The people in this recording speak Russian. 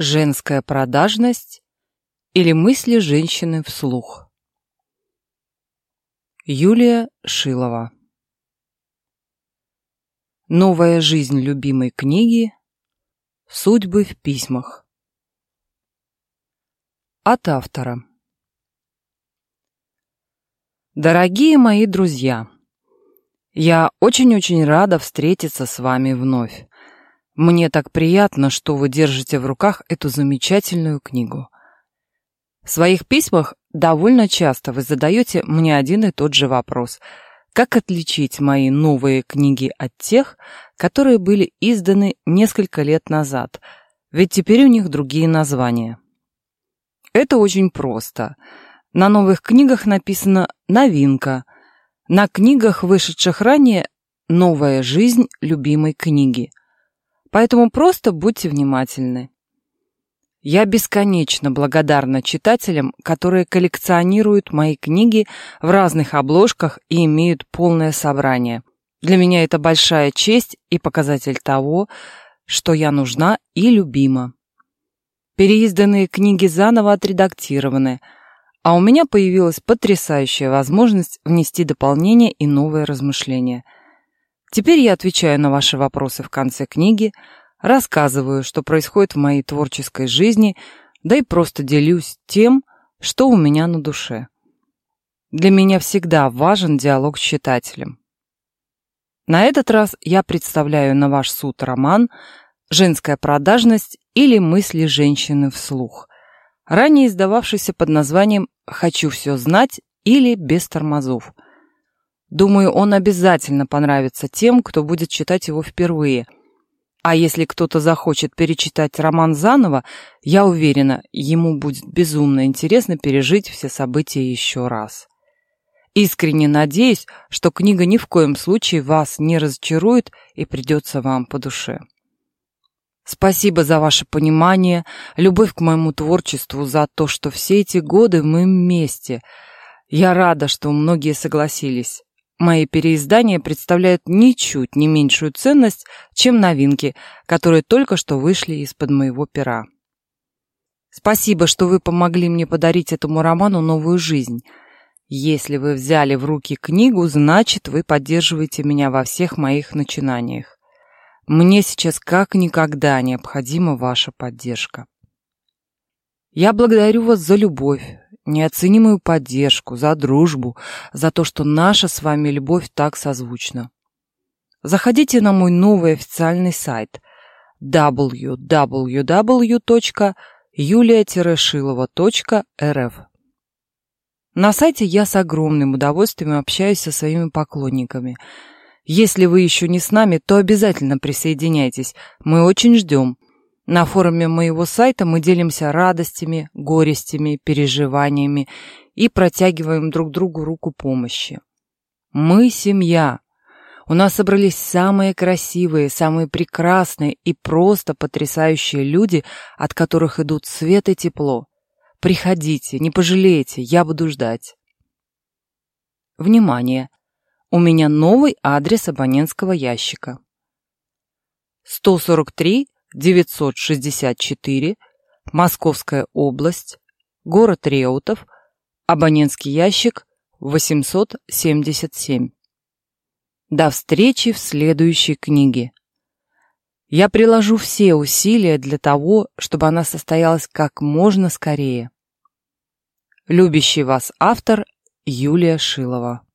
Женская продажность или мысли женщины вслух. Юлия Шилова. Новая жизнь любимой книги. Судьбы в письмах. От автора. Дорогие мои друзья, я очень-очень рада встретиться с вами вновь. Мне так приятно, что вы держите в руках эту замечательную книгу. В своих письмах довольно часто вы задаете мне один и тот же вопрос. Как отличить мои новые книги от тех, которые были изданы несколько лет назад, ведь теперь у них другие названия? Это очень просто. На новых книгах написано «новинка», на книгах, вышедших ранее, «новая жизнь любимой книги». Поэтому просто будьте внимательны. Я бесконечно благодарна читателям, которые коллекционируют мои книги в разных обложках и имеют полное собрание. Для меня это большая честь и показатель того, что я нужна и любима. Переизданные книги заново отредактированы, а у меня появилась потрясающая возможность внести дополнение и новые размышления – Теперь я отвечаю на ваши вопросы в конце книги, рассказываю, что происходит в моей творческой жизни, да и просто делюсь тем, что у меня на душе. Для меня всегда важен диалог с читателем. На этот раз я представляю на ваш суд роман «Женская продажность» или «Мысли женщины вслух», ранее издававшийся под названием «Хочу все знать» или «Без тормозов», Думаю, он обязательно понравится тем, кто будет читать его впервые. А если кто-то захочет перечитать роман заново, я уверена, ему будет безумно интересно пережить все события еще раз. Искренне надеюсь, что книга ни в коем случае вас не разочарует и придется вам по душе. Спасибо за ваше понимание, любовь к моему творчеству, за то, что все эти годы мы вместе. Я рада, что многие согласились. Мои переиздания представляют ничуть не меньшую ценность, чем новинки, которые только что вышли из-под моего пера. Спасибо, что вы помогли мне подарить этому роману новую жизнь. Если вы взяли в руки книгу, значит, вы поддерживаете меня во всех моих начинаниях. Мне сейчас как никогда необходима ваша поддержка. Я благодарю вас за любовь, неоценимую поддержку, за дружбу, за то, что наша с вами любовь так созвучна. Заходите на мой новый официальный сайт www.yulia-шилова.rf На сайте я с огромным удовольствием общаюсь со своими поклонниками. Если вы еще не с нами, то обязательно присоединяйтесь, мы очень ждем. На форуме моего сайта мы делимся радостями, горестями, переживаниями и протягиваем друг другу руку помощи. Мы семья. У нас собрались самые красивые, самые прекрасные и просто потрясающие люди, от которых идут свет и тепло. Приходите, не пожалеете, я буду ждать. Внимание! У меня новый адрес абонентского ящика. 143 964, Московская область, город Реутов, абонентский ящик 877. До встречи в следующей книге. Я приложу все усилия для того, чтобы она состоялась как можно скорее. Любящий вас автор Юлия Шилова